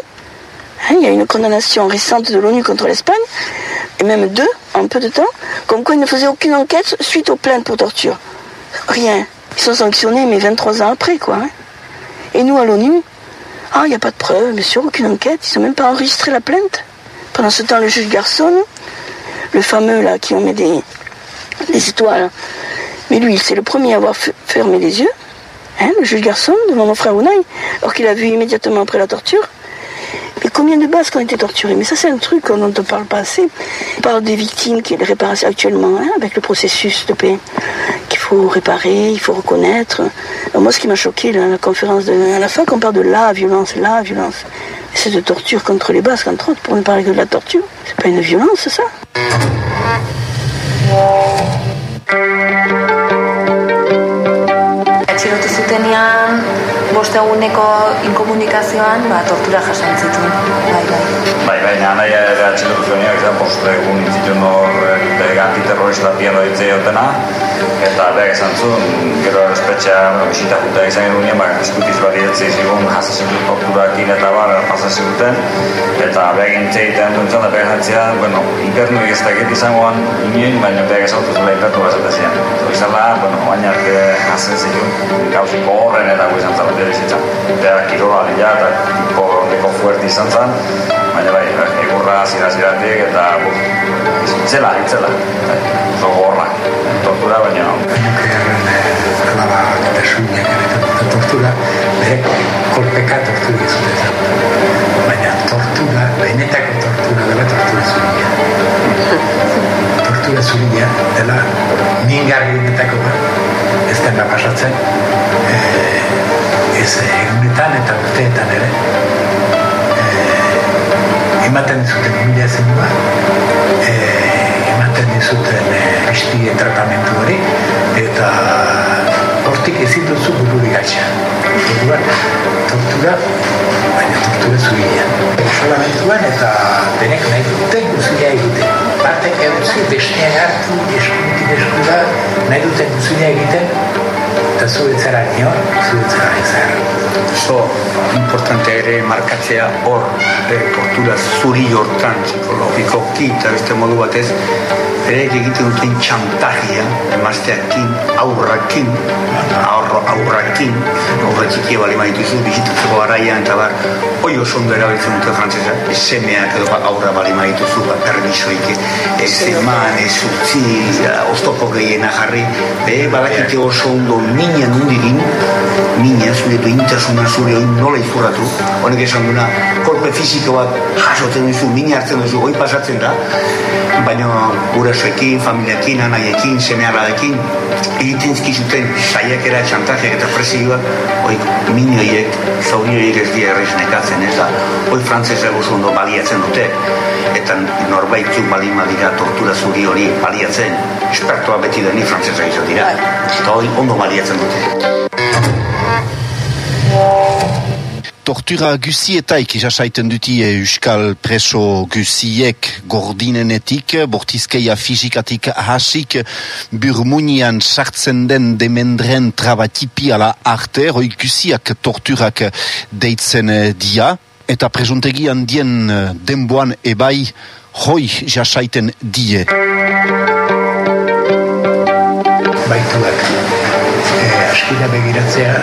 Hein, il y a une condamnation récente de l'ONU contre l'Espagne, et même deux en peu de temps, comme quoi ils ne faisaient aucune enquête suite aux plaintes pour torture. Rien. Ils sont sanctionnés, mais 23 ans après, quoi. Hein. Et nous, à l'ONU, ah, il n'y a pas de preuves, bien sûr, aucune enquête. Ils n'ont même pas enregistré la plainte. Pendant ce temps, le juge Garçon, le fameux, là, qui en met des, étoiles, mais lui, c'est le premier à avoir fermé les yeux, hein, le juge Garçon, devant mon frère Ounaï, alors qu'il a vu immédiatement après la torture. Mais combien de Basques ont été torturés? Mais ça, c'est un truc dont on ne parle pas assez. On parle des victimes qui est réparées actuellement, hein, avec le processus de paix, faut réparer, il faut reconnaître. Moi, ce qui m'a choqué, la conférence de à la fac, on parle de la violence, la violence. C'est de torture contre les Basques, entre autres, pour ne parler que de la torture. C'est pas une violence, ça Atxilotu zutenean, boste eguneko inkomunikazioan, ba, tortura jasan zituen. Bai, bai. Bai, baina naia ere atxilotu zuenean, izan boste egun intzituen hor eh, antiterrorista piano ditzeotena, eta behar esan zuen, gero espetxea bisita juta izan edunien, ba, eskutiz bari etzi zigun, jasasin torturakin eta bar, pasasin duten, eta behar gintzeiten duen zan, da behar jantzian, bueno, internu egiztak izangoan inien, baina behar esan zuen internu bazatezian. Izan da, bueno, baina jasen zituen, gauziko horren eta guizan zan bere bizitzan. Beha kirola dira eta tipo fuerte izan zen, baina bai, egurra zira ziratik eta buf, itzela, itzela. Oso gorra, tortura baina... Klaba eta suinak eta tortura, bere kolpeka tortura izan. Baina tortura, benetako tortura dela tortura zuria. Tortura zuria dela mingarri benetako bat, ez dena pasatzen, ez egunetan eta urteetan ere e, ematen dizuten mila zenua e, ematen dizuten e, istie tratamentu hori eta hortik ezin duzu buru gatsa. Tortura baina tortura zuia solamentuan eta denek nahi duten guzia egiten. Batek edo bestea hartu eskutik eskura nahi duten guzia egiten eta zuetzera nio, zuetzera ezer. Oso importante ere markatzea hor e, tortura zuri hortan psikologikoki eta beste modu batez ere egiten duten txantajia emazteakin, aurrakin aurro aurrakin aurra txikia bali maituzu bizitatzeko garaian eta bar hoi oso ondo erabiltzen dute frantzesa semeak edo aurra bali maituzu bat permisoik ez eman, ez utzi oztopo gehiena jarri be, badakite oso ondo mina nundigin mina zure duintasuna zure hori nola izurratu honek esan duna kolpe fiziko bat jasotzen duzu, mina hartzen duzu hoi pasatzen da. Baina gurasoekin, familiakin, anaiekin, semearradekin egiten zkizuten saiakera txantajeak eta presioa hoi minioiek, zaurioiek ez dira nekatzen ez da. Hoi frantzesa gozo ondo baliatzen dute eta norbaitzuk bali madira tortura zuri hori baliatzen espertoa beti deni frantzesa izo dira. Eta hoi ondo baliatzen dute Tortura guzietaik jasaiten duti euskal preso guziek gordinenetik, bortizkeia fizikatik hasik, burmunian sartzen den demendren trabatipi ala arte, roi guziak torturak deitzen dia, eta presuntegian dien denboan ebai, hoi jasaiten die. Askira begiratzea,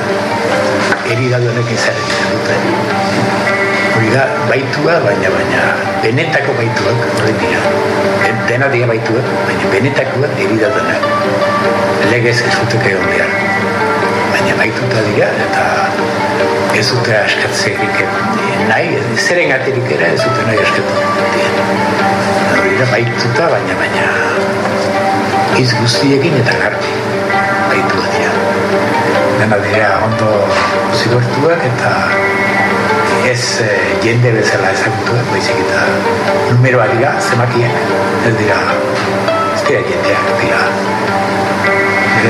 erida duenek izaretzen dute. Hori da, baitua, baina, baina, benetako baituak, hori dira. Dena dira baituak, baina benetakoak erida duenek. Legez ez duteke egon behar. Baina baituta dira, eta ez dute askatzerik nahi, zeren gaterik ere ez dute nahi askatu. Hori da, baituta, baina, baina, iz guztiekin eta garbi. Baitua. Dena dira ondo zigortuak eta ez e, jende bezala ezagutuak, baizik eta numeroa dira, zemakiak, ez dira, ez dira jendeak, dira,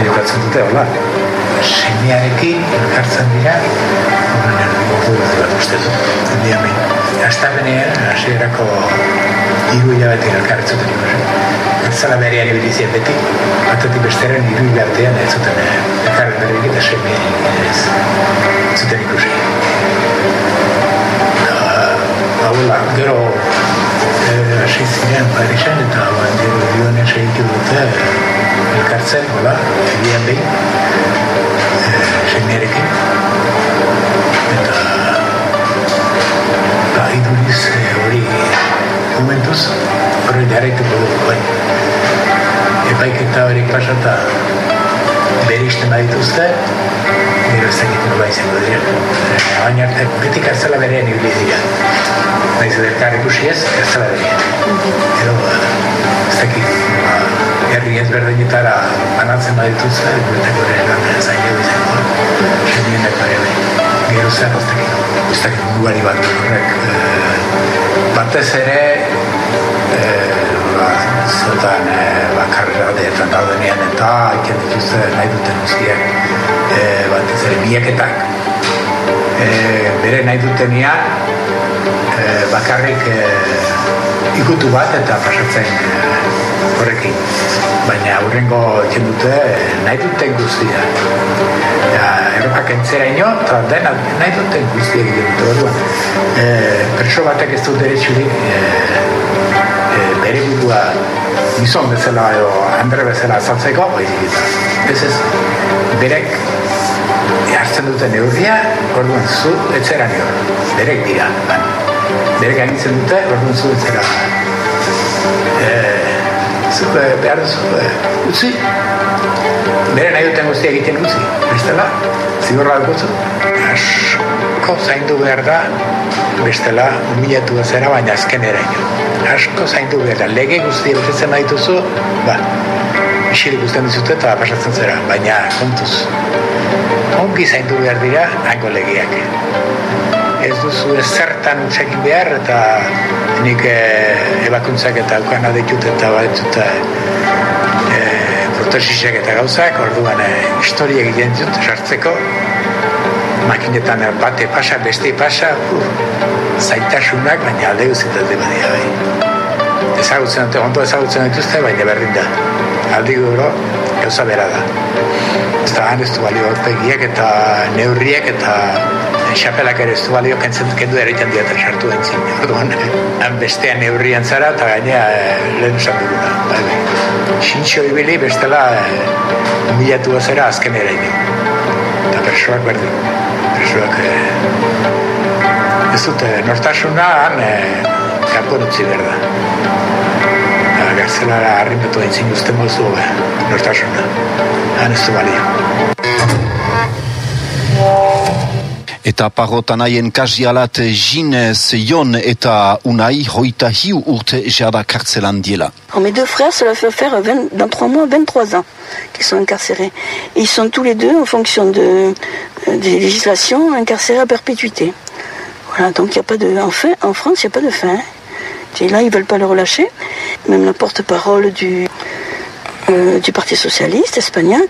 jokatzen dute, hola, semearekin elkartzen dira, ordu bat bat uste du, zendia behin. Azta benean, hasierako hiru hilabete elkarretzuten ikusi. Zala berean ibilizien beti, batetik besteren hiru hilabetean ez zuten elkarren berrik eta semearekin ez zuten ikusi. Hauela, gero hasi ziren Parisen eta gero dionen segitu dute elkartzen, hola, egian behin, semearekin. Eta ba, iduriz hori momentuz, hori jarraituko dugu bai. Epaiketa hori pasata beristen badituzte, gero ez dakit nola izango dira. Baina arte, beti kartzela berean ibili dira. Naiz edo ikusi ez, kartzela berean. Edo, ez dakit, herri ez berdinetara banatzen badituzte, guetako ere lan zain edo izango da. Zemien eta ere, gero zer ez dakit, ez dakit bat horrek. E, batez ere, e, ba, zotan e, ba, karrera bateetan daudenean eta iken dituzte nahi duten guztiak. E, batez ere biaketak e, bere nahi dutenean e, bakarrik e, ikutu bat eta pasatzen e, horrekin. Baina aurrengo iken dute nahi duten guztia ja, erropak entzera ino eta dena nahi duten guztia egiten dute orduan. E, perso batek ez dut ere txurik e, e, bere burua gizon bezala edo andre bezala azaltzeko baizik eta ez ez berek hartzen duten neurria orduan zu etzera nio berek dira ban. berek agintzen dute orduan zu etzera e, zu behar duzu e, utzi bere nahi duten guztia egiten utzi bestela zigorra dukozu asko zaindu behar da bestela humilatu zera baina azken eraino. Asko zaindu behar da. Lege guztia betetzen badituzu ba, isilik guztien dizute eta pasatzen zera baina kontuz ongi zaindu behar dira hango legeak. Ez duzu ez zertan utzekin behar eta nik e, ebakuntzak eta aukana ditut eta bat e, protesisek eta gauzak orduan e, historia egiten dut sartzeko makinetan bate pasa, beste pasa, uf, zaitasunak, baina alde guztietate badia bai. Ezagutzen dute, ondo ezagutzen dituzte, baina berdin da. Aldi gero, gauza bera da. Ez da, han ez du balio aurpegiak eta neurriak eta xapelak ere ez du balio kentzen kendu eriten diatan sartu entzin. Orduan, han bestean neurrian zara eta gainea e, lehen esan duguna. Bai, bai. Xintxo ibili bestela e, humilatu zera azken ere Eta persoak berdin. E, ez dute nortasuna han e, kanpo nutzi berda. Gartzelara harrimetu aintzin guzten mozu e, nortasuna. Han ez du balio. Eta parotan haien kajialat Ginez, Jon eta Unai hoita hiu urte jada kartzelan diela. Alors, mes deux frères, cela fait faire 20, dans trois mois 23 ans qu'ils sont incarcérés. Et ils sont tous les deux, en fonction de, des législations, incarcérés à perpétuité. Voilà, donc il n'y a pas de... En, en France, il n'y a pas de fin. Et là, ils ne veulent pas le relâcher. Même la porte-parole du, euh, du Parti Socialiste espagnol,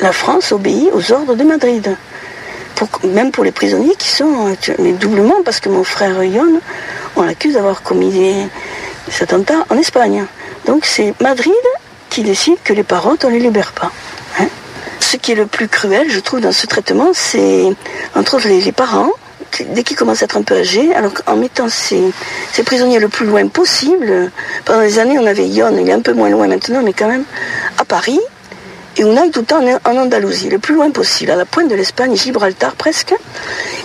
la France obéit aux ordres de Madrid. Même pour les prisonniers qui sont mais doublement parce que mon frère Yon, on l'accuse d'avoir commis des, attentats en Espagne. Donc c'est Madrid qui décide que les parents, on ne les libère pas. Ce qui est le plus cruel, je trouve, dans ce traitement, c'est entre autres les, parents, dès qu'ils commencent à être un peu âgés, alors en mettant ces, prisonniers le plus loin possible, pendant des années on avait Yon, il est un peu moins loin maintenant, mais quand même, à Paris, et on aille tout le temps en Andalousie, le plus loin possible, à la pointe de l'Espagne, Gibraltar presque.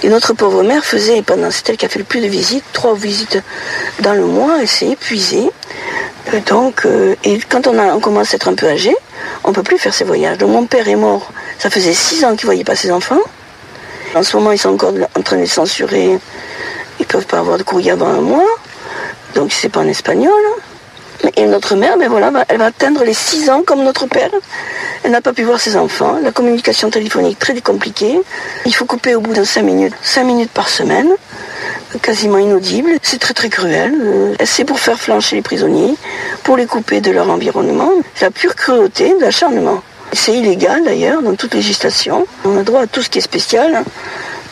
Et notre pauvre mère faisait, pendant c'est elle qui a fait le plus de visites, trois visites dans le mois, elle s'est épuisée. Donc, euh, et quand on commence à être un peu âgé, on ne peut plus faire ces voyages. Mon père est mort, ça faisait six ans qu'il ne voyait pas ses enfants. En ce moment, ils sont encore en train de les censurer. Ils ne peuvent pas avoir de courrier avant un mois. Donc c'est pas en espagnol. Et notre mère, ben voilà, elle va atteindre les 6 ans comme notre père. Elle n'a pas pu voir ses enfants. La communication téléphonique très compliquée. Il faut couper au bout de 5 minutes, 5 minutes par semaine, quasiment inaudible. C'est très très cruel. Euh, c'est pour faire flancher les prisonniers, pour les couper de leur environnement. C'est la pure cruauté, de l'acharnement. C'est illégal d'ailleurs dans toute législation. On a droit à tout ce qui est spécial.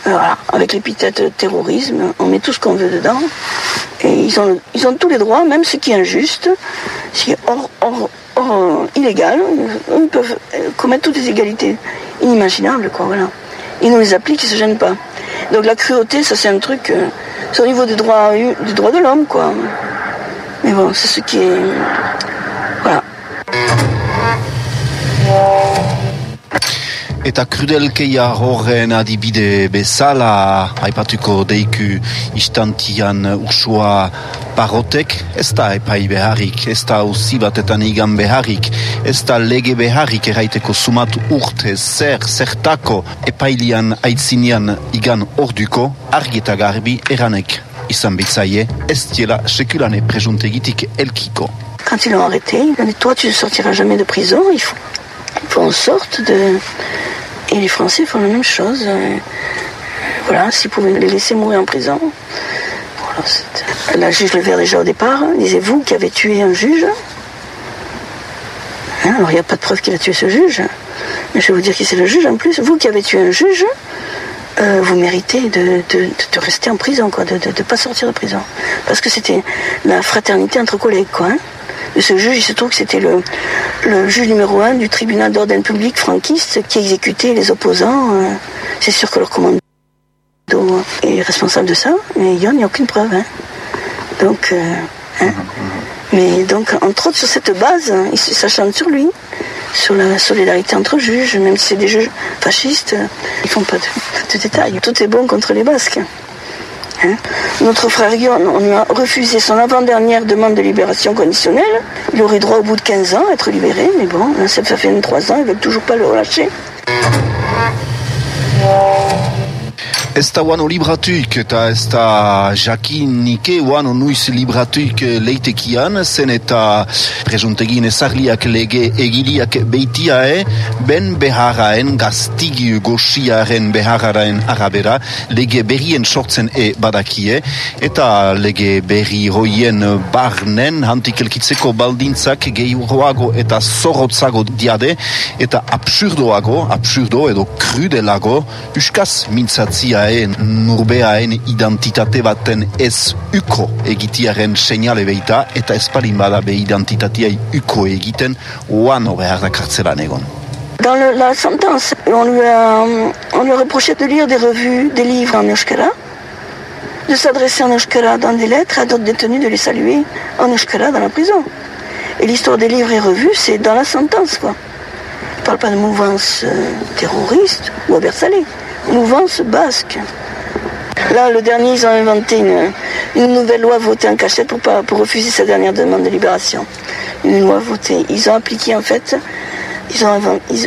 Voilà, avec l'épithète terrorisme, on met tout ce qu'on veut dedans. Et ils ont, ils ont tous les droits, même ce qui est injuste, ce qui est hors, hors, illégal. Ils peuvent commettre toutes les égalités inimaginables, quoi, voilà. Ils nous les appliquent, ils se gênent pas. Donc la cruauté, ça c'est un truc, euh, c'est au niveau des droits, des droits de l'homme, quoi. Mais bon, c'est ce qui est, voilà. Eta krudelkeia horren adibide bezala aipatuko deiku istantian ursua parotek, ez da epai beharrik, ez da uzi batetan igan beharrik, ez da lege beharrik eraiteko sumat urte zer, zertako epailian aitzinean igan orduko argita garbi eranek izan bitzaie, ez diela sekulane presuntegitik elkiko. Quand ils l'ont arrêté, il a dit, toi tu ne sortiras jamais de prison, il faut, il faut en sorte de... Et les Français font la même chose. Euh, voilà, s'ils pouvaient les laisser mourir en prison. La juge le verre déjà au départ, disait vous qui avez tué un juge. Hein, alors il n'y a pas de preuve qu'il a tué ce juge. Mais je vais vous dire qui c'est le juge en plus. Vous qui avez tué un juge, euh, vous méritez de, de, de, rester en prison, quoi, de ne pas sortir de prison. Parce que c'était la fraternité entre collègues, quoi. Hein. Ce juge, il se trouve que c'était le, le, juge numéro un du tribunal d'ordre public franquiste qui exécutait les opposants. Euh, c'est sûr que leur commando est responsable de ça, mais il n'y a aucune preuve. Hein. Donc, euh, hein. Mais donc, entre autres, sur cette base, hein, il s'acharne sur lui, sur la solidarité entre juges, même si c'est des juges fascistes, ils font pas de, de détails. Tout est bon contre les Basques. Notre frère Guillaume, on a refusé son avant-dernière demande de libération conditionnelle. Il aurait droit au bout de 15 ans à être libéré, mais bon, ça fait 23 ans, ils ne veulent toujours pas le relâcher. Ez da guano libratuik eta ez da jakinike guano nuiz libratuik leitekian, zen eta presuntegin ezarliak lege egiliak beitiae, ben beharraen gaztigi gosiaren beharraen arabera, lege berrien sortzen e badakie, eta lege berri hoien barnen hantikelkitzeko baldintzak gehiagoago eta zorrotzago diade, eta absurdoago, absurdo edo krudelago, uskaz mintzatzia Dans la sentence, on lui, a, reproché de lire des revues, des livres en euskara, de s'adresser en euskara dans des lettres à d'autres détenus, de les saluer en euskara dans la prison. Et l'histoire des livres et revues, c'est dans la sentence, quoi. Ne parle pas de mouvance euh, terroriste ou Salé mouvance basque. Là, le dernier, ils ont inventé une, nouvelle loi votée en cachette pour, refuser sa dernière demande de libération. Une loi votée. Ils ont appliqué, en fait, ils ont,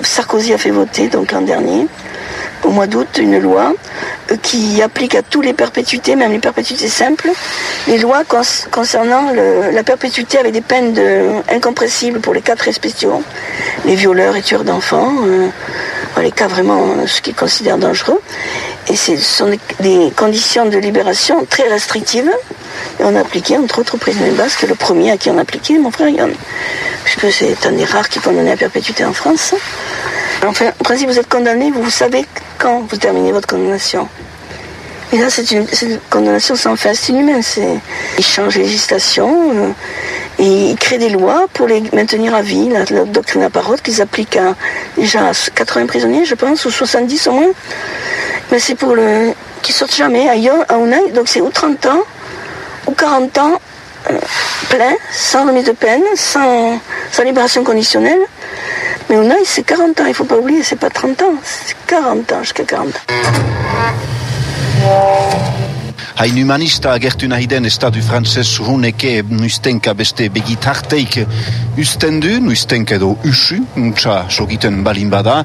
Sarkozy a fait voter, donc l'an dernier, au mois d'août, une loi euh, qui applique à tous les perpétuités, même les perpétuités simples, les lois concernant la perpétuité avec des peines incompressibles pour les cas très spéciaux, les violeurs et tueurs d'enfants, euh, les cas vraiment ce qu'ils considèrent dangereux. Et ce sont des conditions de libération très restrictives. Et on a appliqué, entre autres, au président basque, le premier à qui on a appliqué, mon frère Yann. Puisque c'est un des rares qui est condamné à perpétuité en France. Enfin, en principe, vous êtes condamné, vous savez quand vous terminez votre condamnation. Et là, c'est une, condamnation sans fin, c'est inhumain. Ils changent législation euh, et ils créent des lois pour les maintenir à vie, la, doctrine à parole qu'ils appliquent à déjà à 80 prisonniers, je pense, ou 70 au moins. Mais c'est pour le qui sortent jamais Yon, à Unai, donc c'est ou 30 ans ou 40 ans euh, plein, sans remise de peine, sans, libération conditionnelle. Mais Unai, c'est 40 ans, il ne faut pas oublier, c'est pas 30 ans, c'est 40 ans, jusqu'à 40 ans. Hain humanista agertu nahi den estadu frantzes runeke nuiztenka beste begitarteik usten du, nuiztenka edo usu, untsa sogiten balin bada.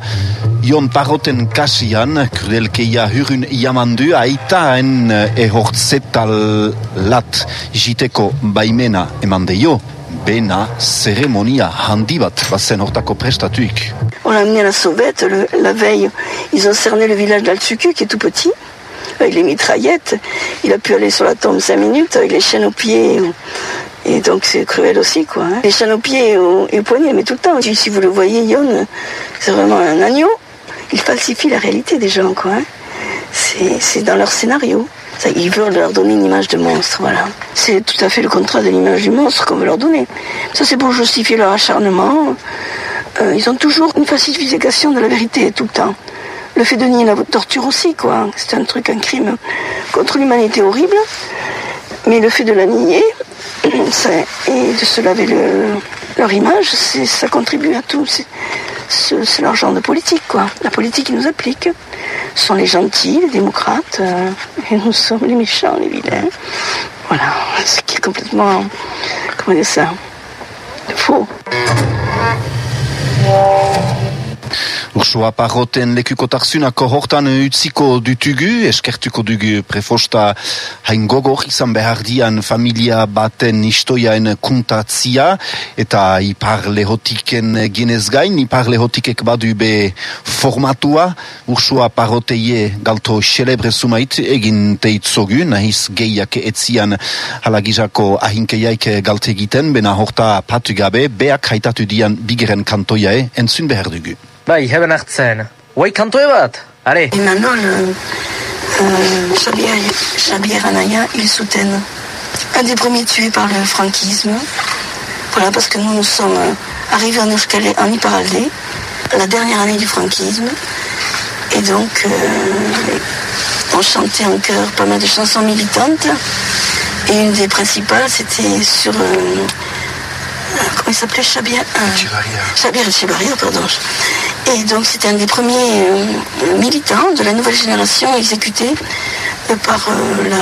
Ion paroten kasian, krudelkeia hurun jamandu, aitaen ehortzetal lat jiteko baimena eman deio. bena zeremonia handi bat bazen hortako prestatuik. On l'a amené à la sauvette le- la veille. Ils ont cerné le village d'Altsuku, qui est tout petit, avec les mitraillettes. Il a pu aller sur la tombe cinq minutes avec les chaînes aux pieds. Et donc c'est cruel aussi, quoi. hein. Les chaînes aux pieds et aux, et aux poignets, mais tout le temps. Si vous le voyez, Yon, c'est vraiment un agneau. Il falsifie la réalité des gens, quoi. hein. C'est c'est dans leur scénario. Ça, ils veulent leur donner une image de monstre, voilà. C'est tout à fait le contraire de l'image du monstre qu'on veut leur donner. Ça, c'est pour justifier leur acharnement. Euh, ils ont toujours une falsification de la vérité, tout le temps. Le fait de nier la torture aussi. C'est un truc, un crime contre l'humanité horrible. Mais le fait de la nier et de se laver le- leur image, ça contribue à tout. C'est- leur genre de politique. La politique qui nous applique. Ce sont les gentils, les démocrates, euh, et nous sommes les méchants, les vilains. Voilà, ce qui est complètement, comment dire ça, faux. Ursoa parroten lekukotarzunako hortan utziko dutugu, eskertuko dugu prefosta hain gogor izan behar dian familia baten istoiaen kuntatzia, eta ipar lehotiken ginez gain, ipar lehotikek badu be formatua, Ursoa parroteie galto celebre sumait egin teitzogu, nahiz gehiak etzian halagizako ahinkeiaik galte egiten, bena horta patu gabe, beak haitatu dian bigeren kantoiae entzun behar dugu. Bai, heben hartzen. Guai kantoe bat, are. Le, euh, Xavier, Anaya, ils soutiennent un des premiers tués par le franquisme. Voilà, parce que nous, nous sommes euh, arrivés en Euskal en Iparaldé, la dernière année du franquisme. Et donc, euh, on chantait en chœur pas mal de chansons militantes. Et une des principales, c'était sur... euh, euh, comment il s'appelait euh, Xavier Echevarria, pardon. Et donc c'était un des premiers euh, militants de la nouvelle génération exécutés euh, par la,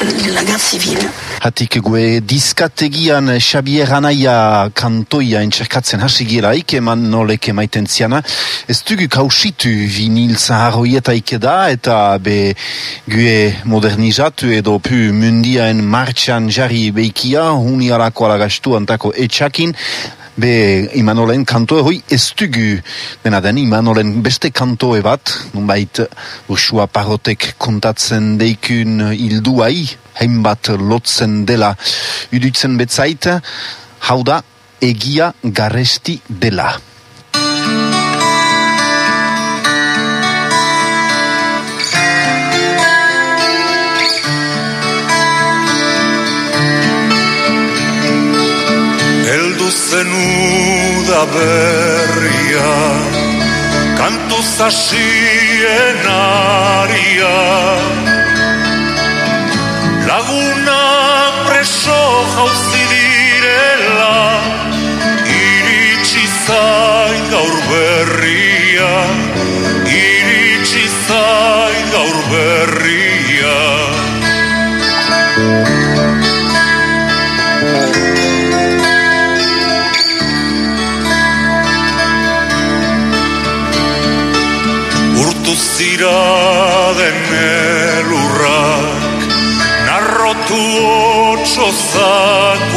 la civile. Hatik gue diskategian Xabier Anaia kantoia entxerkatzen hasi gielaik eman nolek emaiten ziana. Ez dugu kausitu vinil zaharroietaik da eta be gue modernizatu edo pu mundiaen martxan jarri beikia huni alako alagastu antako etxakin Be, Imanolen kantoe hoi ez dugu dena den Imanolen beste kantoe bat, nunbait Ursua Parrotek kontatzen deikun hilduai, hainbat lotzen dela idutzen betzait, hau da egia garesti dela. Heldu zen uda berria Kantu zasien aria. Laguna preso jauzi direla Iritsi zain gaur berria Iritsi zain gaur berria Zira den elurrak Narrotu otso zakurrak